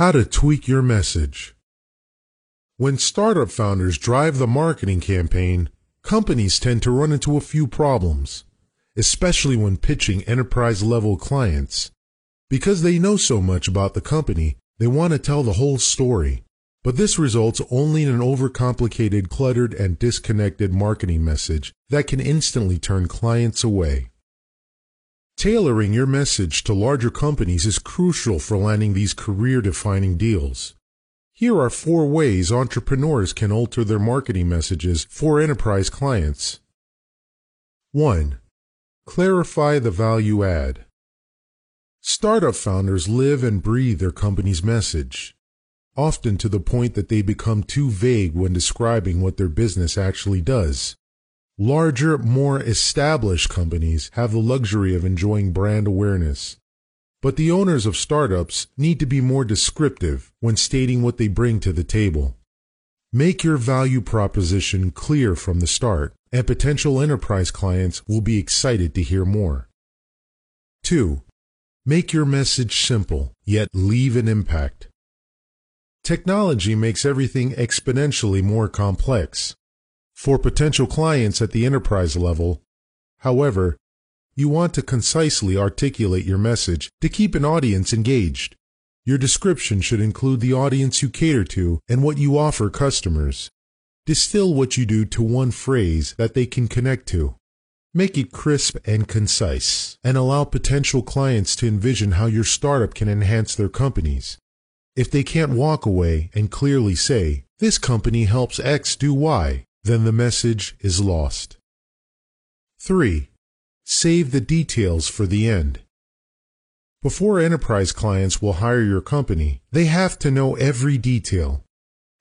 How to tweak your message. When startup founders drive the marketing campaign, companies tend to run into a few problems, especially when pitching enterprise level clients. Because they know so much about the company, they want to tell the whole story. But this results only in an overcomplicated, cluttered, and disconnected marketing message that can instantly turn clients away. Tailoring your message to larger companies is crucial for landing these career defining deals. Here are four ways entrepreneurs can alter their marketing messages for enterprise clients. 1. Clarify the value add. Startup founders live and breathe their company's message, often to the point that they become too vague when describing what their business actually does. Larger, more established companies have the luxury of enjoying brand awareness. But the owners of startups need to be more descriptive when stating what they bring to the table. Make your value proposition clear from the start, and potential enterprise clients will be excited to hear more. 2. Make your message simple, yet leave an impact. Technology makes everything exponentially more complex for potential clients at the enterprise level. However, you want to concisely articulate your message to keep an audience engaged. Your description should include the audience you cater to and what you offer customers. Distill what you do to one phrase that they can connect to. Make it crisp and concise, and allow potential clients to envision how your startup can enhance their companies. If they can't walk away and clearly say, This company helps X do Y, then the message is lost. 3. Save the details for the end. Before enterprise clients will hire your company, they have to know every detail.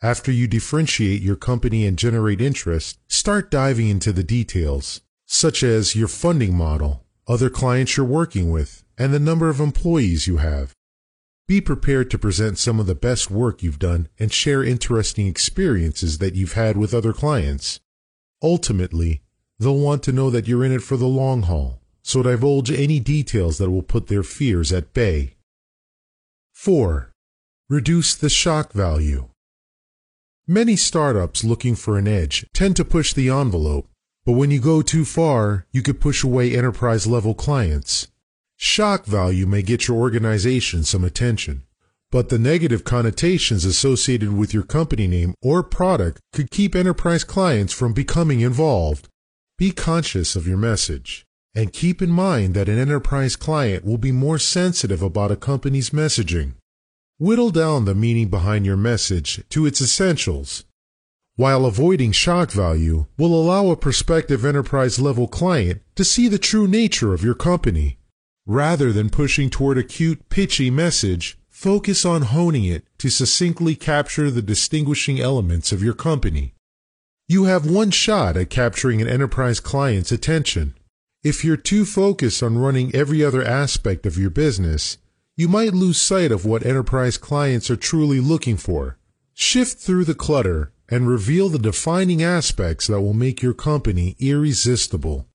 After you differentiate your company and generate interest, start diving into the details, such as your funding model, other clients you're working with, and the number of employees you have. Be prepared to present some of the best work you've done and share interesting experiences that you've had with other clients. Ultimately, they'll want to know that you're in it for the long haul, so divulge any details that will put their fears at bay. 4. Reduce the shock value. Many startups looking for an edge tend to push the envelope, but when you go too far, you could push away enterprise level clients. Shock value may get your organization some attention, but the negative connotations associated with your company name or product could keep enterprise clients from becoming involved. Be conscious of your message and keep in mind that an enterprise client will be more sensitive about a company's messaging. Whittle down the meaning behind your message to its essentials. While avoiding shock value will allow a prospective enterprise level client to see the true nature of your company Rather than pushing toward a cute, pitchy message, focus on honing it to succinctly capture the distinguishing elements of your company. You have one shot at capturing an enterprise client's attention. If you're too focused on running every other aspect of your business, you might lose sight of what enterprise clients are truly looking for. Shift through the clutter and reveal the defining aspects that will make your company irresistible.